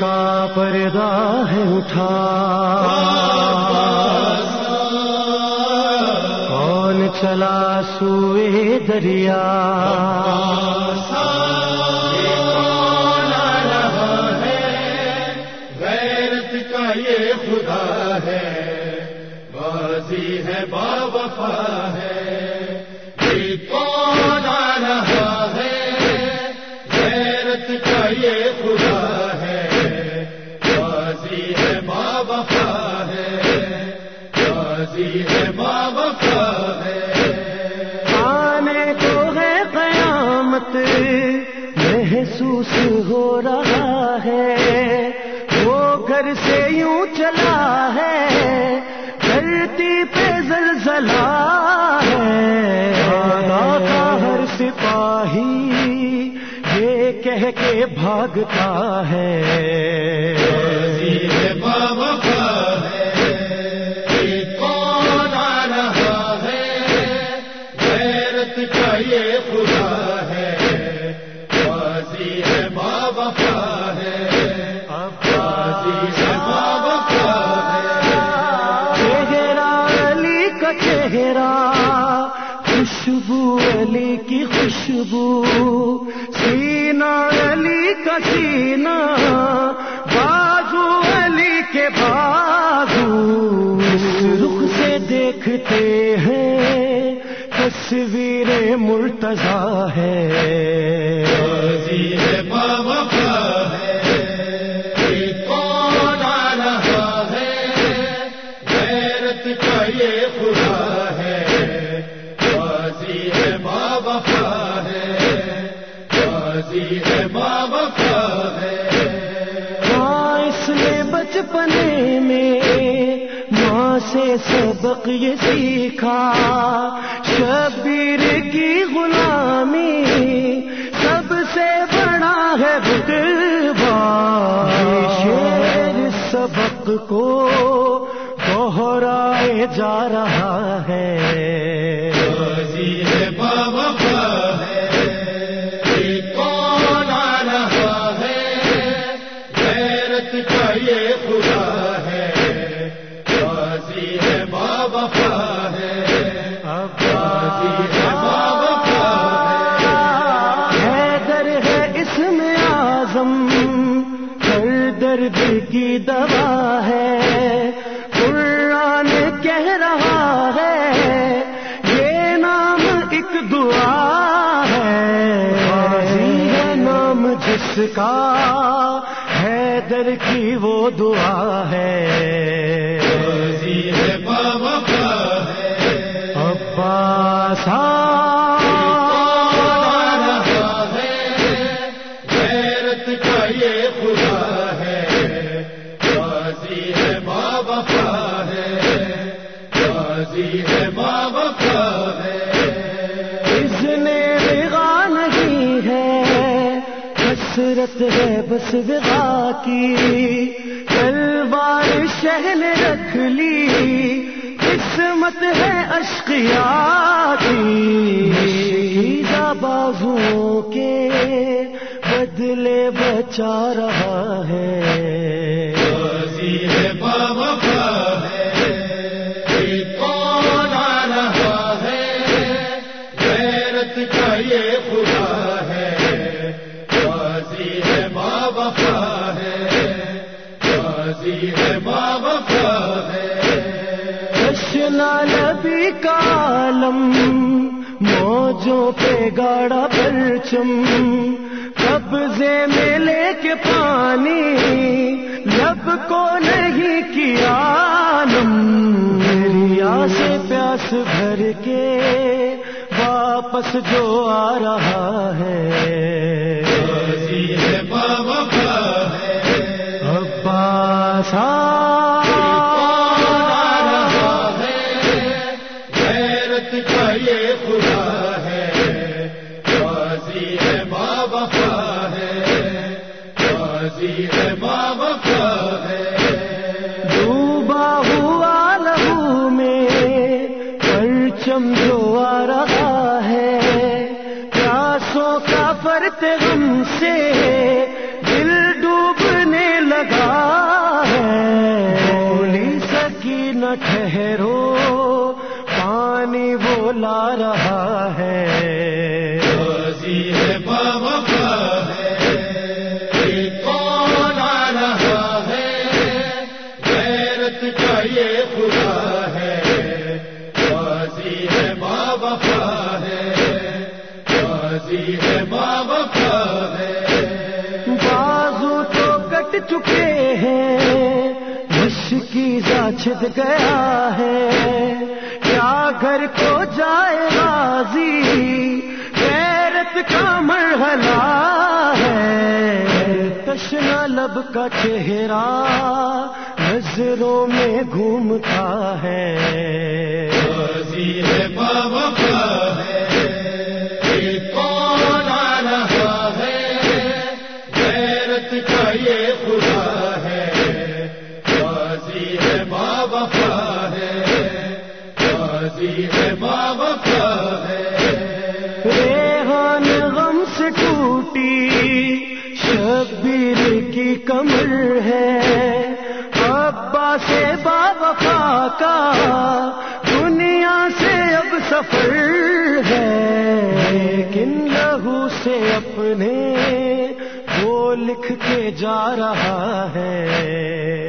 کا پردہ ہے اٹھا۔ چلا سوئے دریا۔ غیرت کا یہ خدا ہے بازی ہے بابا ہے۔ یہ کون آ رہا ہے، غیرت کا یہ خدا ہے۔ بازی ہے بابا ہے۔ بازی ہے ہے وہ گھر سے یوں چلا ہے، دھرتی پہ زلزلہ ہے۔ کا ہر سپاہی یہ کہہ کے بھاگتا ہے۔ ہے بابا کی خوشبو، سینا علی کا سینا، بازو علی کے بازو۔ رخ سے دیکھتے ہیں، تصویر مرتضی ہے۔ بابا ہے سے سبق یہ سیکھا۔ شبیر کی غلامی سب سے بڑا ہے بدوا شیر سبق کو دوہرائے جا رہا ہے۔ یہ کون آ رہا ہے؟ یہ خدا درد کی دوا ہے۔ قرآن کہہ رہا ہے یہ نام ایک دعا ہے۔ ہے نام جس کا حیدر کی وہ دعا ہے۔ ہے ہے۔ عباس حسرت ہے، بس بغا کی۔ تلوار شہن رکھ لی۔ قسمت ہے اشقیا کی بازو کے بدلے بچا رہا ہے۔ اشنا نبی کالم موجوں پہ گاڑا پرچم قبضے میں لے کے پانی لب کو نہیں کیا نم دریا سے پیاس بھر کے واپس جو آ رہا ہے۔ عباس ڈوبا ہوا لہو میں پرچم جو آ رہا ہے۔ پیاسوں کا فرت ہم سے بازو تو کٹ چکے ہیں مشکیزا چھد گیا ہے۔ کیا گھر کو جائے بازی غیرت کا مرحلہ ہے۔ تشنا لب کا چہرہ نظروں میں گھومتا ہے۔ ریحان غم سے ٹوٹی، شبیر کی کمر ہے۔ ابا سے بابا کا دنیا سے اب سفر ہے۔ لیکن لہو سے اپنے وہ لکھ کے جا رہا ہے۔